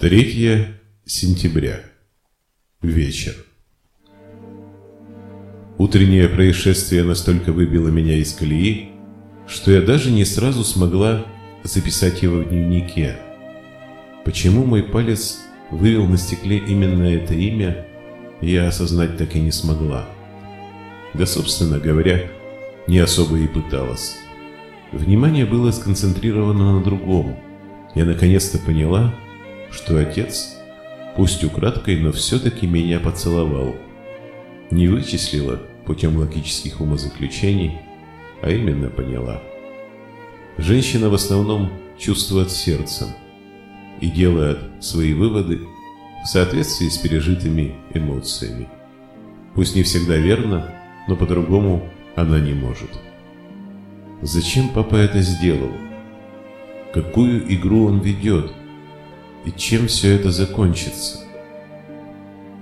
3 сентября. Вечер. Утреннее происшествие настолько выбило меня из колеи, что я даже не сразу смогла записать его в дневнике. Почему мой палец вывел на стекле именно это имя, я осознать так и не смогла. Да, собственно говоря, не особо и пыталась. Внимание было сконцентрировано на другом. Я наконец-то поняла, что отец, пусть украдкой, но все-таки меня поцеловал. Не вычислила путем логических умозаключений, а именно поняла. Женщина в основном чувствует сердцем и делает свои выводы в соответствии с пережитыми эмоциями. Пусть не всегда верно, но по-другому она не может. Зачем папа это сделал? Какую игру он ведет? И чем все это закончится?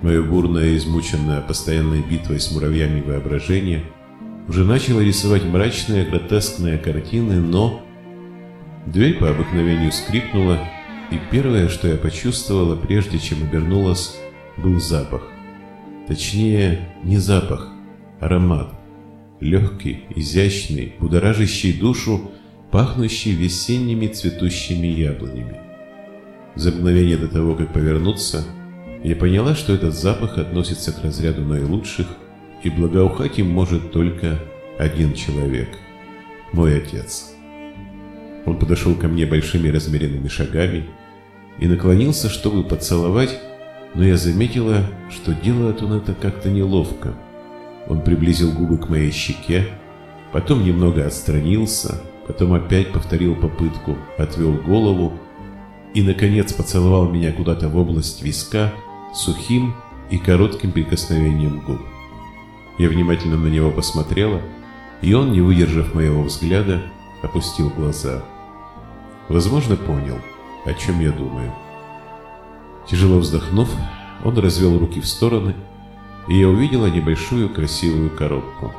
Мое бурное измученное постоянной битвой с муравьями воображение уже начало рисовать мрачные, гротескные картины, но... Дверь по обыкновению скрипнула, и первое, что я почувствовала, прежде чем обернулась, был запах. Точнее, не запах, аромат. Легкий, изящный, будоражащий душу, пахнущий весенними цветущими яблонями. За мгновение до того, как повернуться, я поняла, что этот запах относится к разряду наилучших, и благоухать им может только один человек – мой отец. Он подошел ко мне большими размеренными шагами и наклонился, чтобы поцеловать, но я заметила, что делает он это как-то неловко. Он приблизил губы к моей щеке, потом немного отстранился, потом опять повторил попытку, отвел голову и, наконец, поцеловал меня куда-то в область виска сухим и коротким прикосновением губ. Я внимательно на него посмотрела, и он, не выдержав моего взгляда, опустил глаза. Возможно, понял, о чем я думаю. Тяжело вздохнув, он развел руки в стороны, и я увидела небольшую красивую коробку.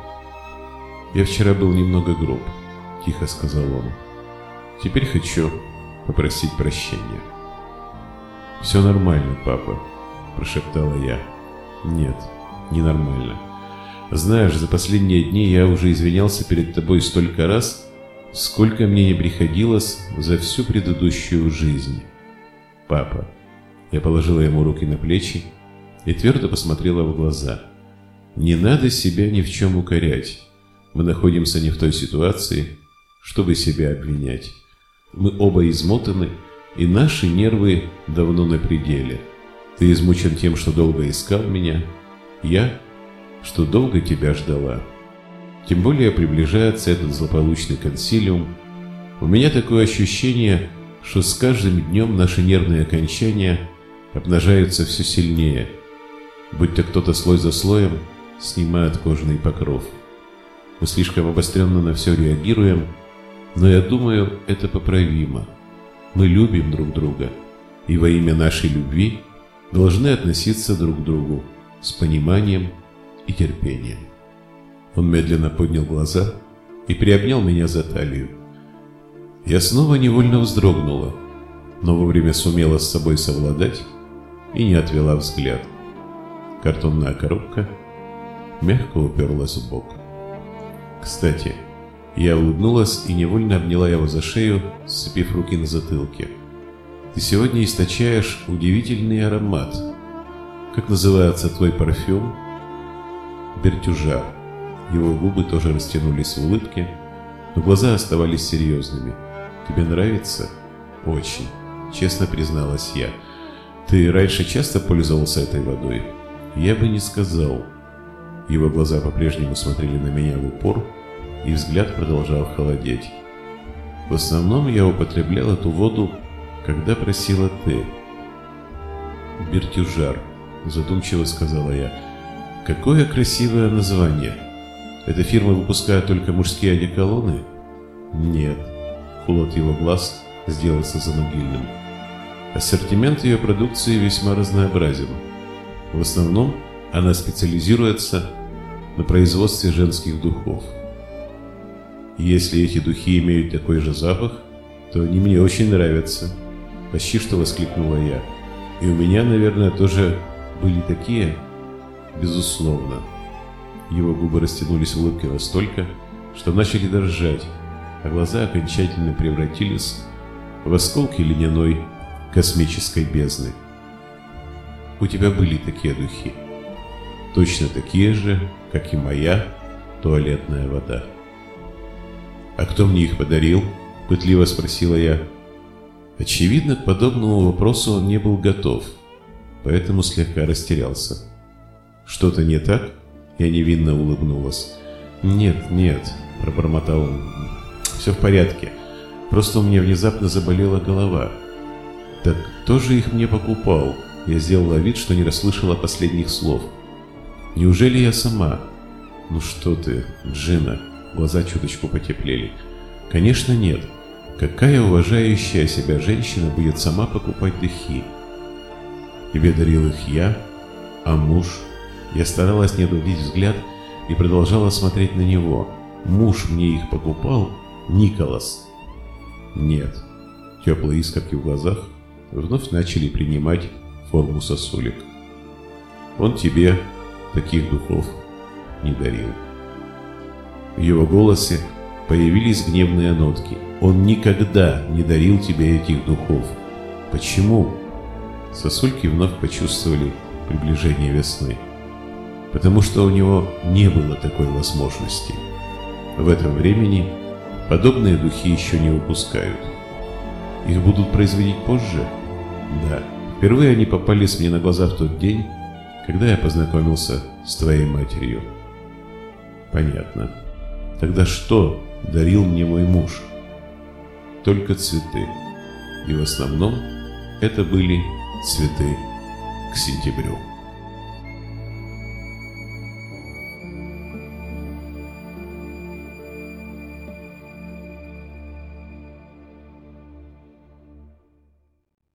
«Я вчера был немного груб», — тихо сказал он. «Теперь хочу попросить прощения». «Все нормально, папа», – прошептала я. «Нет, ненормально. Знаешь, за последние дни я уже извинялся перед тобой столько раз, сколько мне не приходилось за всю предыдущую жизнь. Папа». Я положила ему руки на плечи и твердо посмотрела в глаза. «Не надо себя ни в чем укорять. Мы находимся не в той ситуации, чтобы себя обвинять. Мы оба измотаны, и наши нервы давно на пределе. Ты измучен тем, что долго искал меня. Я, что долго тебя ждала. Тем более приближается этот злополучный консилиум. У меня такое ощущение, что с каждым днем наши нервные окончания обнажаются все сильнее. Будь то кто-то слой за слоем снимает кожаный покров. Мы слишком обостренно на все реагируем, но я думаю, это поправимо. Мы любим друг друга, и во имя нашей любви должны относиться друг к другу с пониманием и терпением. Он медленно поднял глаза и приобнял меня за талию. Я снова невольно вздрогнула, но вовремя сумела с собой совладать и не отвела взгляд. Картонная коробка мягко уперлась в бок. Кстати, я улыбнулась и невольно обняла его за шею, сцепив руки на затылке. «Ты сегодня источаешь удивительный аромат. Как называется твой парфюм?» «Бертюжар». Его губы тоже растянулись в улыбке, но глаза оставались серьезными. «Тебе нравится?» «Очень», — честно призналась я. «Ты раньше часто пользовался этой водой?» «Я бы не сказал». Его глаза по-прежнему смотрели на меня в упор, и взгляд продолжал холодеть. В основном я употреблял эту воду, когда просила ты. Бертюжар, задумчиво сказала я. Какое красивое название. Эта фирма выпускает только мужские одеколоны? Нет. Холод его глаз сделался замогильным. Ассортимент ее продукции весьма разнообразен. В основном она специализируется на производстве женских духов. Если эти духи имеют такой же запах, то они мне очень нравятся. Почти что воскликнула я. И у меня, наверное, тоже были такие, безусловно. Его губы растянулись в улыбке настолько, что начали дрожать, а глаза окончательно превратились в осколки ледяной космической бездны. У тебя были такие духи. Точно такие же, как и моя туалетная вода. «А кто мне их подарил?» – пытливо спросила я. Очевидно, к подобному вопросу он не был готов, поэтому слегка растерялся. «Что-то не так?» Я невинно улыбнулась. «Нет, нет», – пробормотал он. «Все в порядке. Просто у меня внезапно заболела голова». «Так кто же их мне покупал?» Я сделала вид, что не расслышала последних слов. «Неужели я сама?» «Ну что ты, Джина?» Глаза чуточку потеплели. «Конечно нет. Какая уважающая себя женщина будет сама покупать духи?» «Тебе дарил их я, а муж?» Я старалась не отводить взгляд и продолжала смотреть на него. «Муж мне их покупал? Николас!» «Нет». Теплые искорки в глазах вновь начали принимать форму сосулек. «Он тебе таких духов не дарил». В его голосе появились гневные нотки. «Он никогда не дарил тебе этих духов. Почему?» Сосульки вновь почувствовали приближение весны. Потому что у него не было такой возможности. В этом времени подобные духи еще не выпускают. Их будут производить позже? Да. Впервые они попались мне на глаза в тот день, когда я познакомился с твоей матерью. Понятно. Тогда что дарил мне мой муж? Только цветы. И в основном это были цветы к сентябрю.